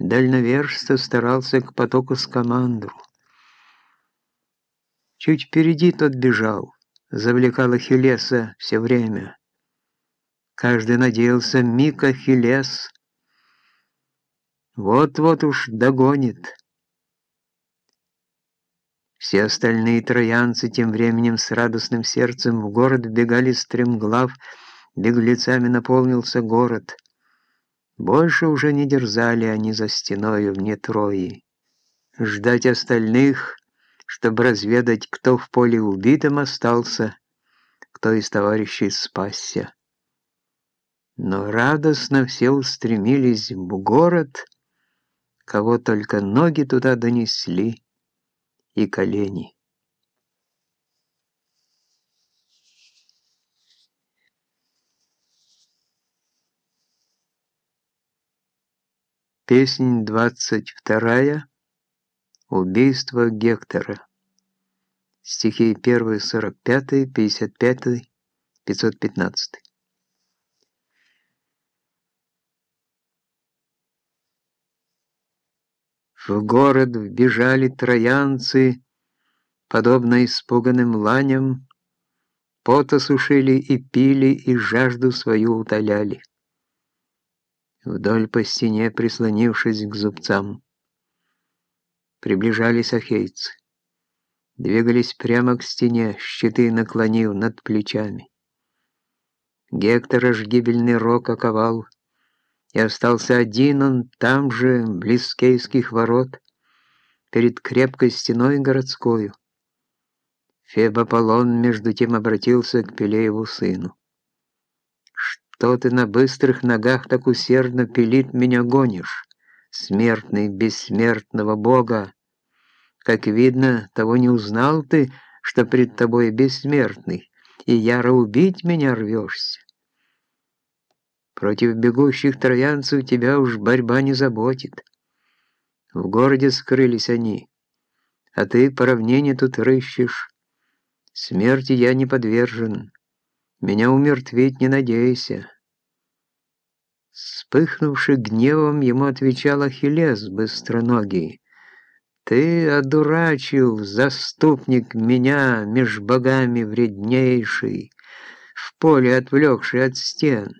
дальновержца старался к потоку скамандру. Чуть впереди тот бежал, завлекал Ахиллеса все время. Каждый надеялся, миг Ахиллес вот-вот уж догонит. Все остальные троянцы тем временем с радостным сердцем в город бегали стремглав, беглецами наполнился город. Больше уже не дерзали они за стеною вне Трои. Ждать остальных, чтобы разведать, кто в поле убитым остался, кто из товарищей спасся. Но радостно все устремились в город, кого только ноги туда донесли и колени. Песнь двадцать вторая. Убийство Гектора. Стихи 1, 45, 55, 515. В город вбежали троянцы, подобно испуганным ланям, пота сушили и пили, и жажду свою утоляли. Вдоль по стене, прислонившись к зубцам, приближались ахейцы. Двигались прямо к стене, щиты наклонив над плечами. Гектора ж гибельный рок оковал — и остался один он там же, близ Кейских ворот, перед крепкой стеной городскою. Феб Аполлон между тем обратился к Пелееву сыну. «Что ты на быстрых ногах так усердно пилит меня гонишь, смертный бессмертного бога? Как видно, того не узнал ты, что пред тобой бессмертный, и яро убить меня рвешься. Против бегущих троянцев тебя уж борьба не заботит. В городе скрылись они, а ты по равнине тут рыщешь. Смерти я не подвержен, меня умертвить не надейся». Вспыхнувший гневом, ему отвечал Ахиллес быстроногий. «Ты одурачил, заступник, меня меж богами вреднейший, в поле отвлекший от стен».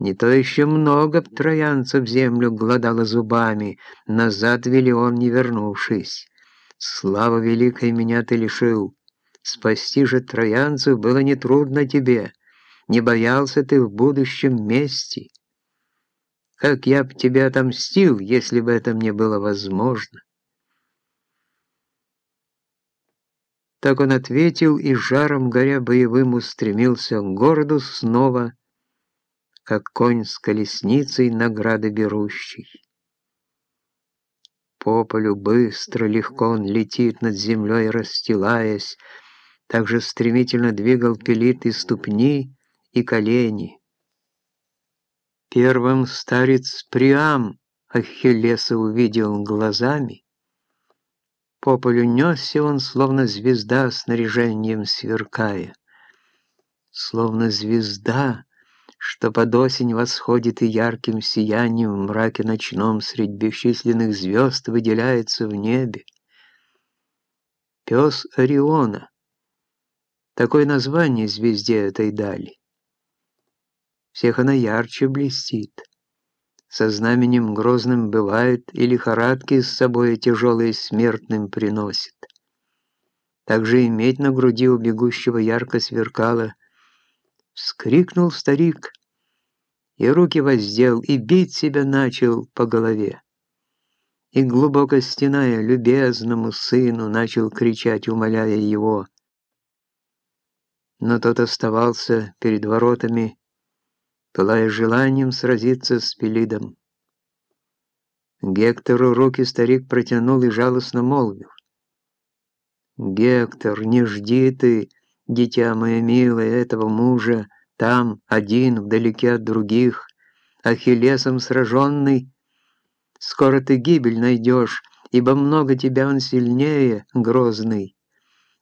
Не то еще много б троянцев землю гладало зубами, назад вели он, не вернувшись. Слава великой меня ты лишил. Спасти же троянцев было нетрудно тебе. Не боялся ты в будущем мести. Как я б тебя отомстил, если бы это мне было возможно? Так он ответил и жаром горя боевым устремился к городу снова, как конь с колесницей награды берущий. По полю быстро, легко он летит над землей, расстилаясь, так же стремительно двигал пилит и ступни, и колени. Первым старец Приам Ахиллеса увидел глазами. По полю несся он, словно звезда, снаряжением сверкая. Словно звезда, что под осень восходит и ярким сиянием в мраке ночном средь бесчисленных звезд выделяется в небе. Пес Ориона. Такое название звезде этой дали. Всех она ярче блестит. Со знаменем грозным бывает, и лихорадки с собой тяжелые смертным приносит. Также и медь на груди у бегущего ярко сверкала, Вскрикнул старик, и руки воздел, и бить себя начал по голове. И глубоко стеная любезному сыну, начал кричать, умоляя его. Но тот оставался перед воротами, пылая желанием сразиться с Пелидом. Гектору руки старик протянул и жалостно молвил. «Гектор, не жди ты, дитя мое милое, этого мужа, там, один, вдалеке от других, Ахиллесом сраженный, скоро ты гибель найдешь, ибо много тебя он сильнее, грозный.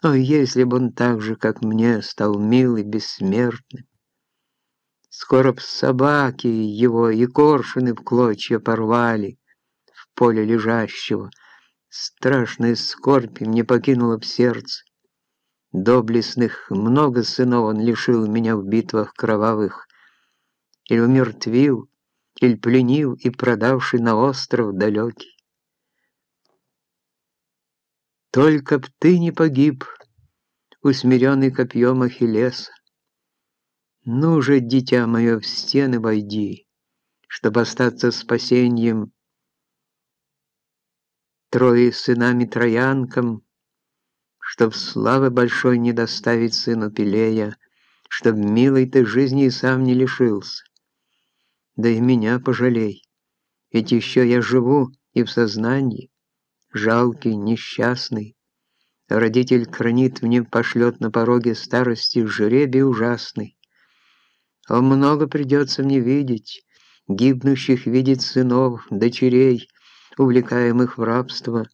О, если бы он так же, как мне, стал мил и бессмертным! Скоро б собаки его и коршуны в клочья порвали, поле лежащего. Страшная скорбь мне покинула в сердце. Доблестных много сынов он лишил меня в битвах кровавых, или умертвил, или пленил и продавший на остров далекий. Только б ты не погиб, усмиренный копьем Ахиллеса. Ну же, дитя мое, в стены войди, чтобы остаться спасением трое сынами Троянкам, чтоб славы большой не доставить сыну Пелея, чтоб милой ты жизни и сам не лишился. Да и меня пожалей, ведь еще я живу и в сознании, жалкий, несчастный. Родитель хранит мне, пошлет на пороге старости жребий ужасный. А много придется мне видеть, гибнущих видеть сынов, дочерей, увлекаемых в рабство,